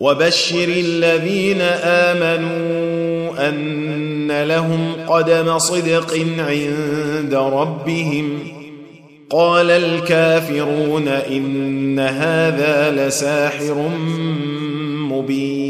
وبشر الذين آمنوا أن لهم قدم صدق عند ربهم. قال الكافرون إن هذا لساحر مبين.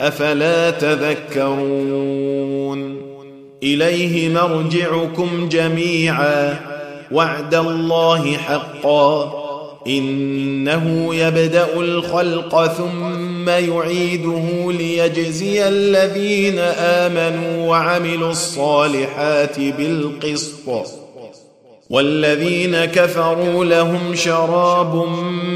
أفلا تذكرون؟ إليه مرجعكم جميعا وعد الله حقا. إنه يبدأ الخلق ثم يعيده ليجزي الذين آمنوا وعملوا الصالحات بالقسط. والذين كفروا لهم شراب من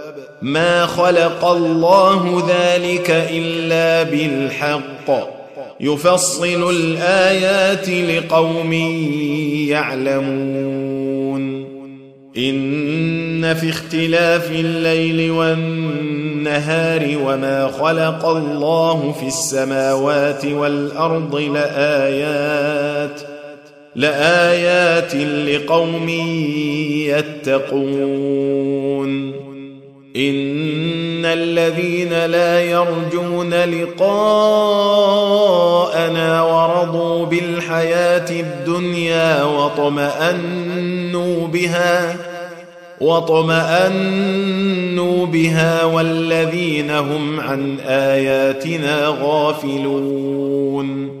ما خلق الله ذلك الا بالحق. يفصل الايات لقوم يعلمون. ان في اختلاف الليل والنهار وما خلق الله في السماوات والارض لايات لايات لقوم يتقون. إن الذين لا يرجون لقاءنا ورضوا بالحياة الدنيا واطمأنوا بها واطمأنوا بها والذين هم عن آياتنا غافلون.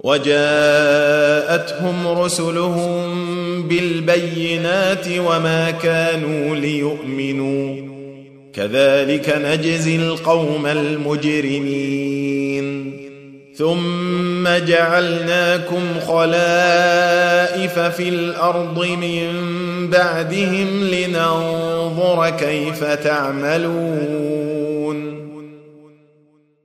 وجاءتهم رسلهم بالبينات وما كانوا ليؤمنوا. كذلك نجزي القوم المجرمين. ثم جعلناكم خلائف في الأرض من بعدهم لننظر كيف تعملون.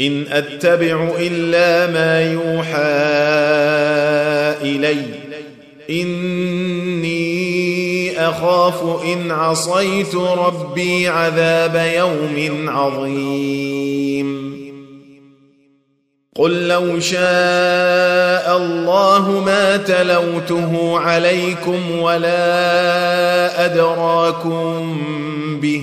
إن أتبع إلا ما يوحى إلي. إني أخاف إن عصيت ربي عذاب يوم عظيم. قل لو شاء الله ما تلوته عليكم ولا أدراكم به.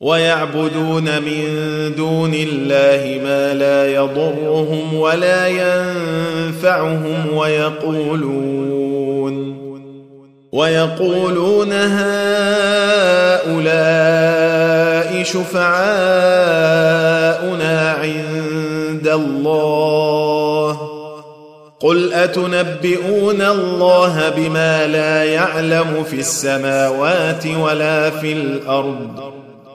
ويعبدون من دون الله ما لا يضرهم ولا ينفعهم ويقولون ويقولون هؤلاء شفعاؤنا عند الله قل أتنبئون الله بما لا يعلم في السماوات ولا في الأرض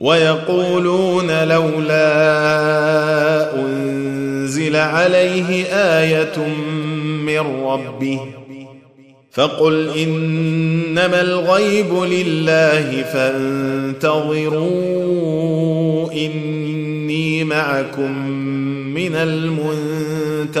ويقولون لولا أنزل عليه آية من ربه فقل إنما الغيب لله فانتظروا إني معكم من المنتظرين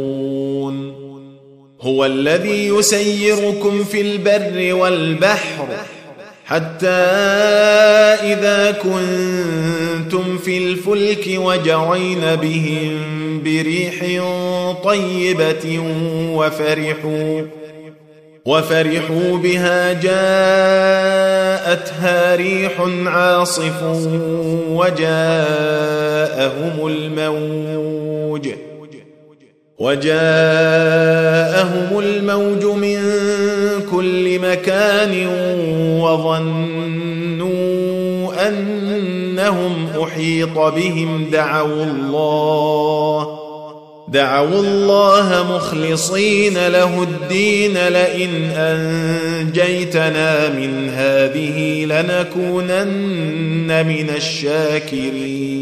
هو الذي يسيركم في البر والبحر حتى إذا كنتم في الفلك وجرين بهم بريح طيبة وفرحوا وفرحوا بها جاءتها ريح عاصف وجاءهم الموج. وجاءهم الموج من كل مكان وظنوا أنهم أحيط بهم دعوا الله دعوا الله مخلصين له الدين لئن أنجيتنا من هذه لنكونن من الشاكرين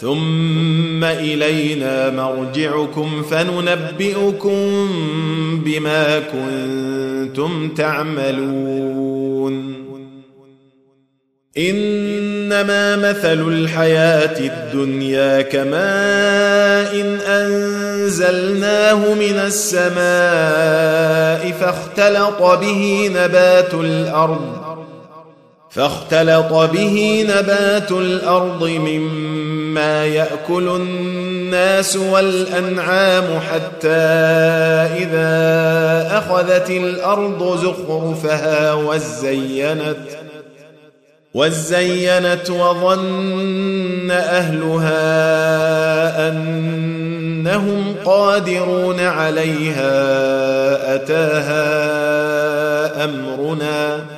ثم إلينا مرجعكم فننبئكم بما كنتم تعملون. إنما مثل الحياة الدنيا كماء إن أنزلناه من السماء فاختلط به نبات الأرض فاختلط به نبات الأرض مما يأكل الناس والأنعام حتى إذا أخذت الأرض زخرفها وزينت وزينت وظن أهلها أنهم قادرون عليها أتاها أمرنا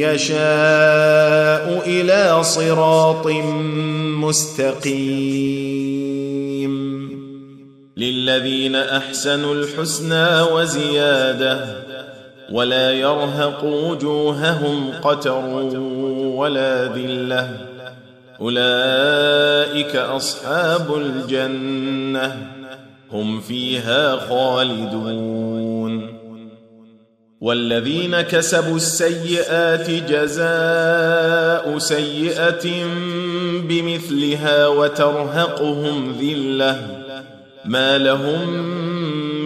يشاء إلى صراط مستقيم. للذين أحسنوا الحسنى وزيادة ولا يرهق وجوههم قتر ولا ذلة. أولئك أصحاب الجنة هم فيها خالدون. والذين كسبوا السيئات جزاء سيئة بمثلها وترهقهم ذلة. ما لهم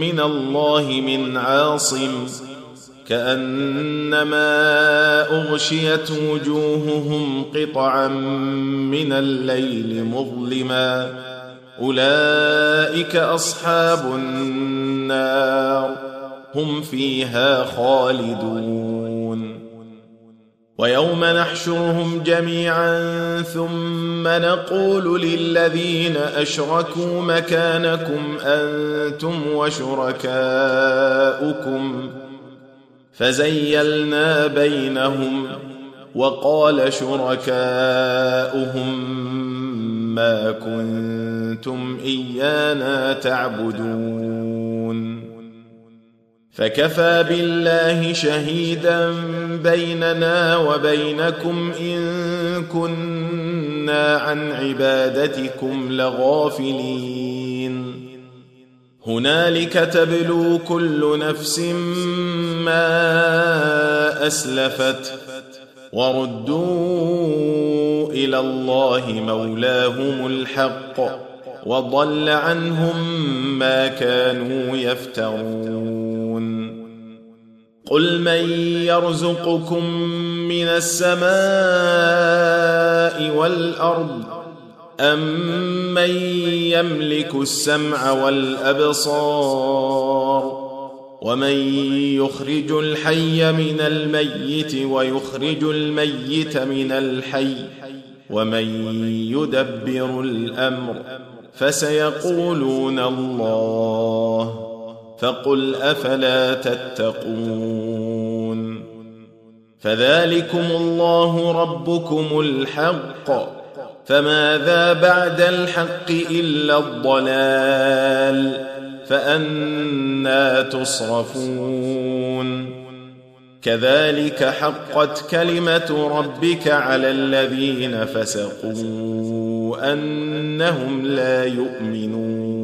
من الله من عاصم. كأنما أغشيت وجوههم قطعا من الليل مظلما. أولئك أصحاب النار. هم فيها خالدون. ويوم نحشرهم جميعا ثم نقول للذين أشركوا مكانكم أنتم وشركاؤكم. فزيلنا بينهم وقال شركاؤهم ما كنتم إيانا تعبدون. فكفى بالله شهيدا بيننا وبينكم إن كنا عن عبادتكم لغافلين. هنالك تبلو كل نفس ما أسلفت وردوا إلى الله مولاهم الحق وضل عنهم ما كانوا يفترون. قل من يرزقكم من السماء والارض امن يملك السمع والابصار ومن يخرج الحي من الميت ويخرج الميت من الحي ومن يدبر الامر فسيقولون الله فقل أفلا تتقون فذلكم الله ربكم الحق فماذا بعد الحق إلا الضلال فأنا تصرفون كذلك حقت كلمة ربك على الذين فسقوا أنهم لا يؤمنون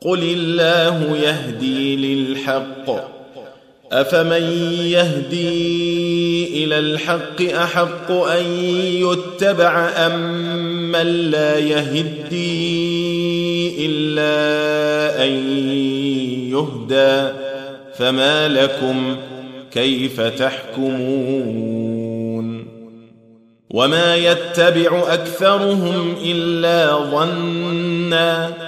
قل الله يهدي للحق. افمن يهدي إلى الحق احق ان يتبع ام من لا يهدي الا ان يهدى. فما لكم كيف تحكمون؟ وما يتبع اكثرهم الا ظنا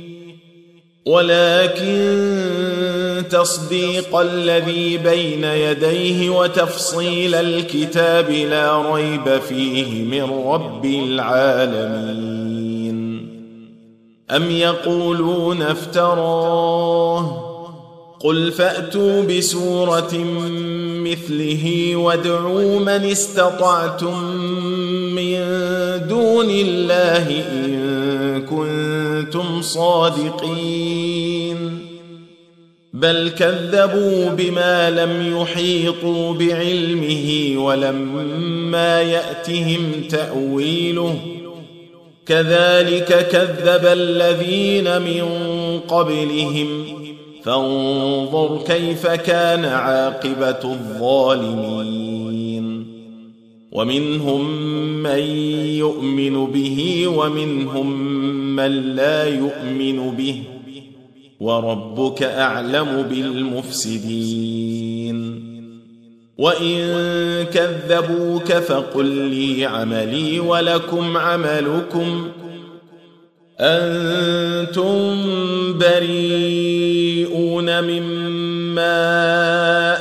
ولكن تصديق الذي بين يديه وتفصيل الكتاب لا ريب فيه من رب العالمين. أم يقولون افتراه؟ قل فأتوا بسورة مثله وادعوا من استطعتم من دون الله إن كنتم صادقين بل كذبوا بما لم يحيطوا بعلمه ولما يأتهم تأويله كذلك كذب الذين من قبلهم فانظر كيف كان عاقبة الظالمين ومنهم من يؤمن به ومنهم من لا يؤمن به وربك أعلم بالمفسدين. وإن كذبوك فقل لي عملي ولكم عملكم. أنتم بريئون مما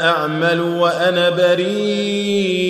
أعمل وأنا بريء.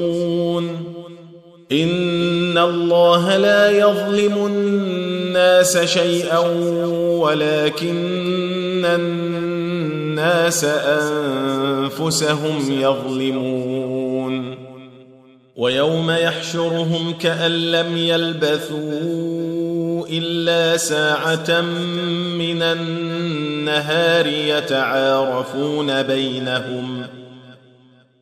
إن الله لا يظلم الناس شيئا ولكن الناس أنفسهم يظلمون. ويوم يحشرهم كأن لم يلبثوا إلا ساعة من النهار يتعارفون بينهم.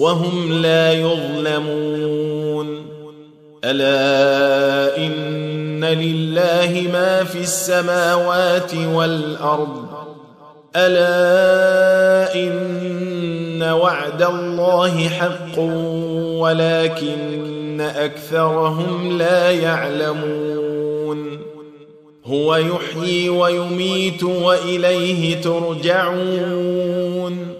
وهم لا يظلمون. ألا إن لله ما في السماوات والأرض. ألا إن وعد الله حق ولكن أكثرهم لا يعلمون. هو يحيي ويميت وإليه ترجعون.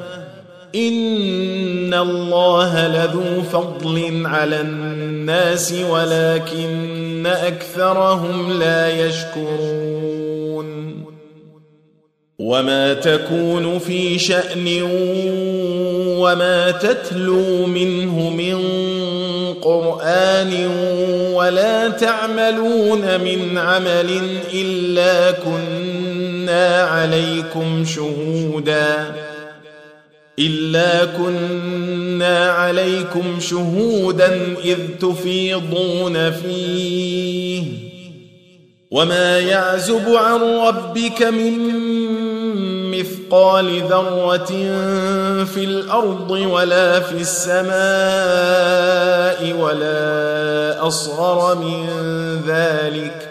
ان الله لذو فضل على الناس ولكن اكثرهم لا يشكرون وما تكون في شان وما تتلو منه من قران ولا تعملون من عمل الا كنا عليكم شهودا الا كنا عليكم شهودا اذ تفيضون فيه وما يعزب عن ربك من مثقال ذره في الأرض ولا في السماء ولا اصغر من ذلك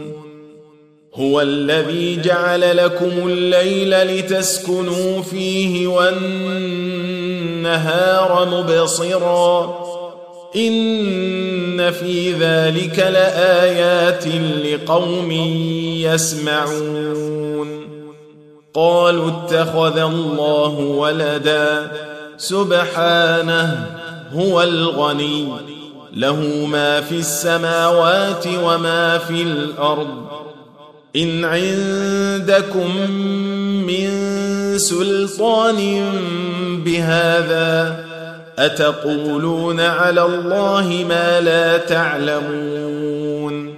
هو الذي جعل لكم الليل لتسكنوا فيه والنهار مبصرا. إن في ذلك لآيات لقوم يسمعون. قالوا اتخذ الله ولدا. سبحانه هو الغني. له ما في السماوات وما في الأرض. إن عندكم من سلطان بهذا أتقولون على الله ما لا تعلمون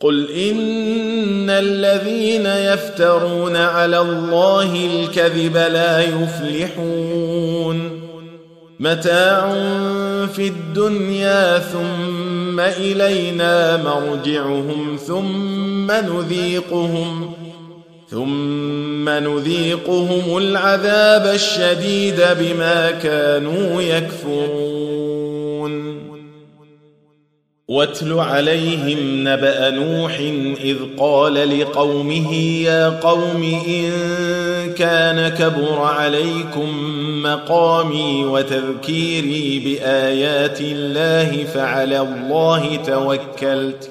قل إن الذين يفترون على الله الكذب لا يفلحون متاع في الدنيا ثم الينا مرجعهم ثم نذيقهم ثم نذيقهم العذاب الشديد بما كانوا يكفرون واتل عليهم نبأ نوح إذ قال لقومه يا قوم إن كان كبر عليكم مقامي وتذكيري بآيات الله فعلى الله توكلت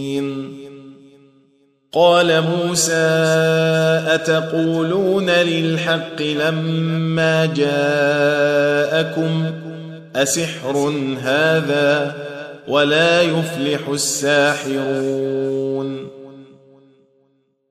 قال موسى أتقولون للحق لما جاءكم؟ أسحر هذا ولا يفلح الساحرون.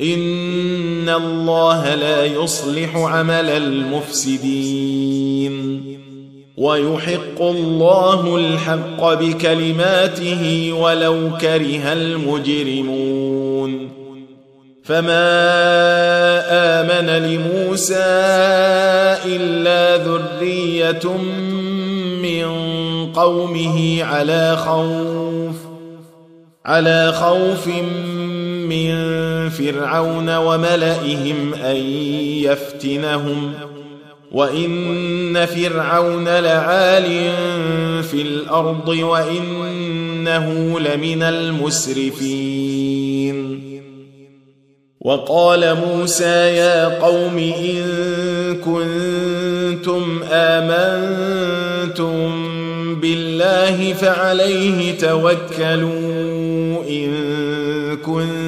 ان الله لا يصلح عمل المفسدين ويحق الله الحق بكلماته ولو كره المجرمون فما امن لموسى الا ذريه من قومه على خوف على خوف من فرعون وملئهم أن يفتنهم وإن فرعون لعال في الأرض وإنه لمن المسرفين. وقال موسى يا قوم إن كنتم آمنتم بالله فعليه توكلوا إن كنتم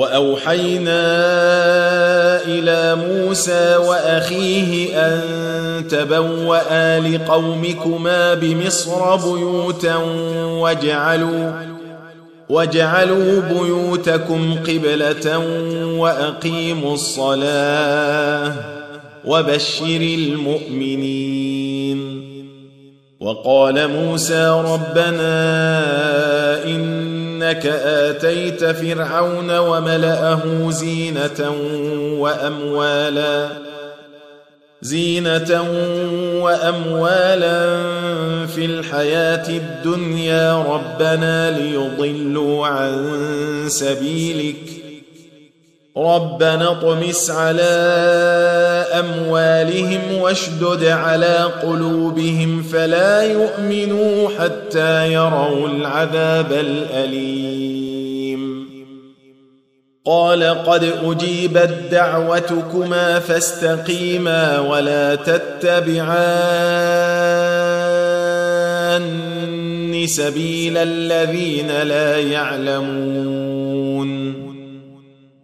وأوحينا إلى موسى وأخيه أن تبوأ لقومكما بمصر بيوتا واجعلوا واجعلوا بيوتكم قبلة وأقيموا الصلاة وبشر المؤمنين وقال موسى ربنا إنك آتيت فرعون وملأه زينة وأموالاً زينة وأموالا في الحياة الدنيا ربنا ليضلوا عن سبيلك. ربنا اطمس على أموالهم واشدد على قلوبهم فلا يؤمنوا حتى يروا العذاب الأليم. قال قد أجيبت دعوتكما فاستقيما ولا تتبعان سبيل الذين لا يعلمون.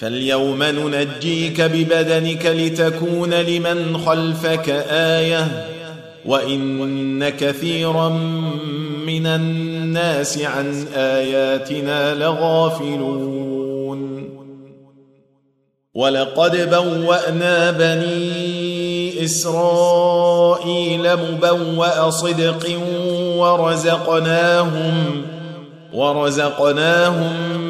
فاليوم ننجيك ببدنك لتكون لمن خلفك آية وإن كثيرا من الناس عن آياتنا لغافلون. ولقد بوأنا بني إسرائيل مبوأ صدق ورزقناهم ورزقناهم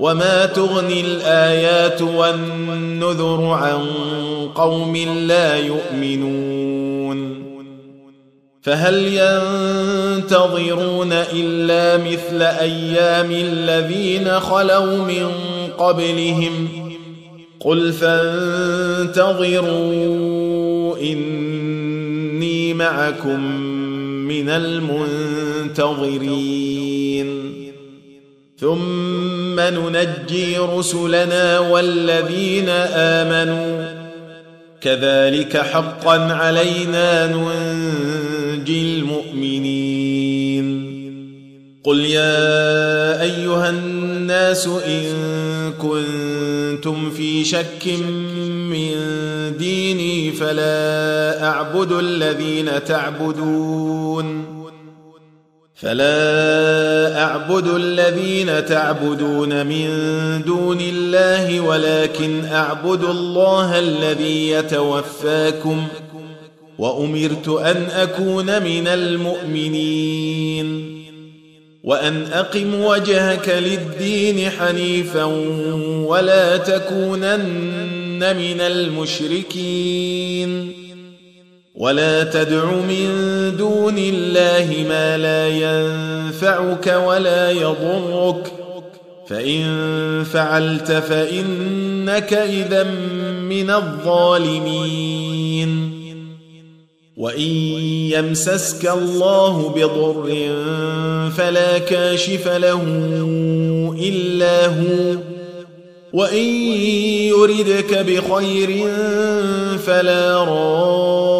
وما تغني الايات والنذر عن قوم لا يؤمنون فهل ينتظرون الا مثل أيام الذين خلوا من قبلهم قل فانتظروا اني معكم من المنتظرين ثم ننجي رسلنا والذين آمنوا. كذلك حقا علينا ننجي المؤمنين. قل يا أيها الناس إن كنتم في شك من ديني فلا أعبد الذين تعبدون. فلا أعبد الذين تعبدون من دون الله ولكن أعبد الله الذي يتوفاكم وأمرت أن أكون من المؤمنين وأن أقم وجهك للدين حنيفا ولا تكونن من المشركين ولا تدع من دون الله ما لا ينفعك ولا يضرك فان فعلت فانك اذا من الظالمين وان يمسسك الله بضر فلا كاشف له الا هو وان يردك بخير فلا راد